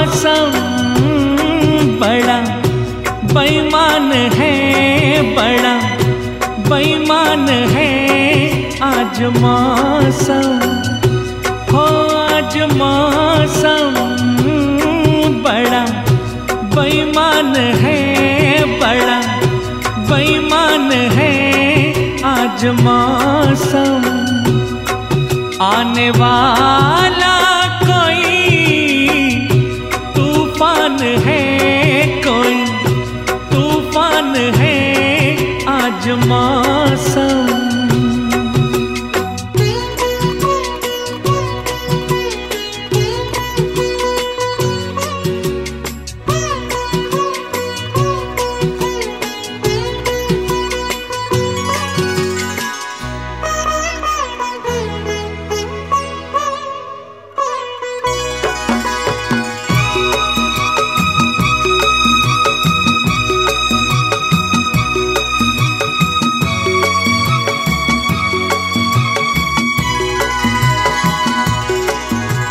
मौसम बड़ा बेईमान है, बड़ा बेईमान है आज मौसम। हो आज मौसम बड़ा बेईमान है, बड़ा बेईमान है आज मौसम। आने वाला तूफ़ान है।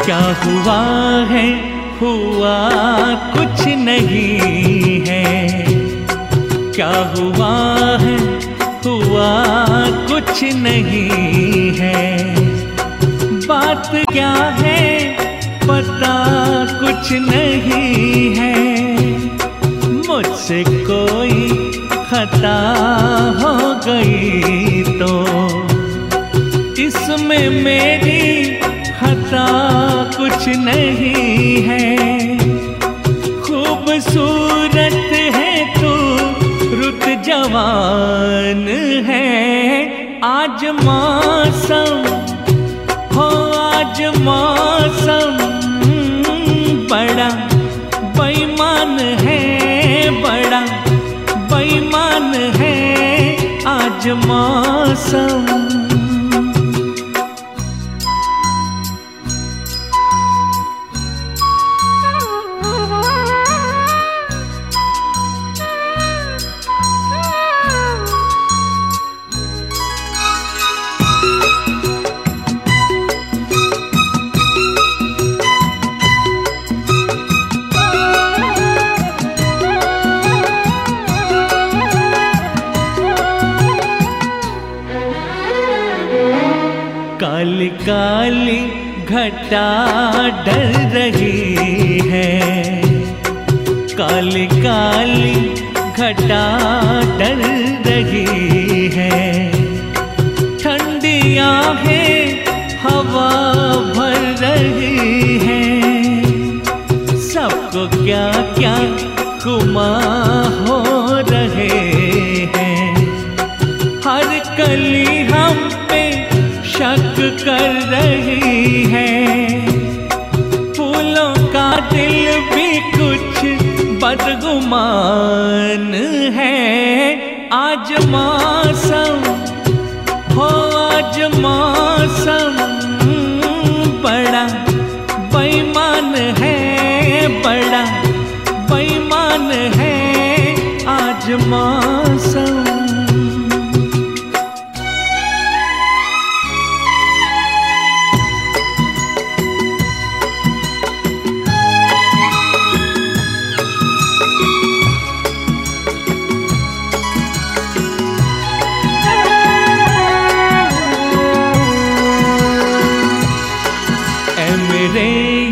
क्या हुआ है? हुआ कुछ नहीं है। क्या हुआ है? हुआ कुछ नहीं है। बात क्या है? पता कुछ नहीं है। मुझसे कोई खता हो गई तो। इसमें मेरी खता कुछ नहीं है। खूबसूरत है तू, रुत जवान है। आज मौसम, हो आज मौसम, बड़ा बेईमान है, बड़ा बेईमान है। आज मौसम। काली काली घटा डर रही है। काली काली घटा डर रही है। ठंडिया है, हवा भर रही है। सबको क्या क्या गुमा हो रहे हैं। हर कली कर रही है। फूलों का दिल भी कुछ बदगुमान है। आज मौसम, हो आज मौसम।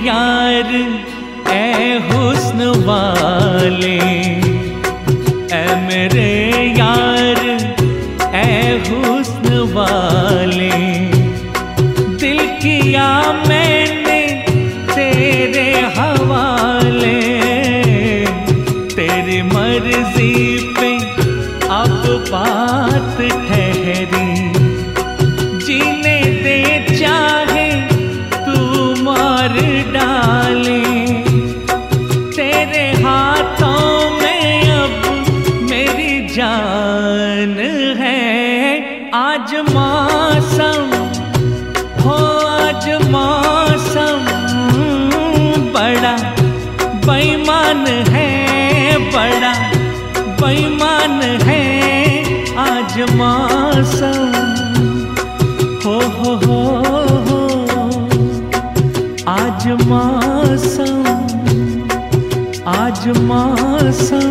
यार ए हुस्न वाले। ए मेरे यार ए हुस्न वाले। दिल किया मैंने आज मौसम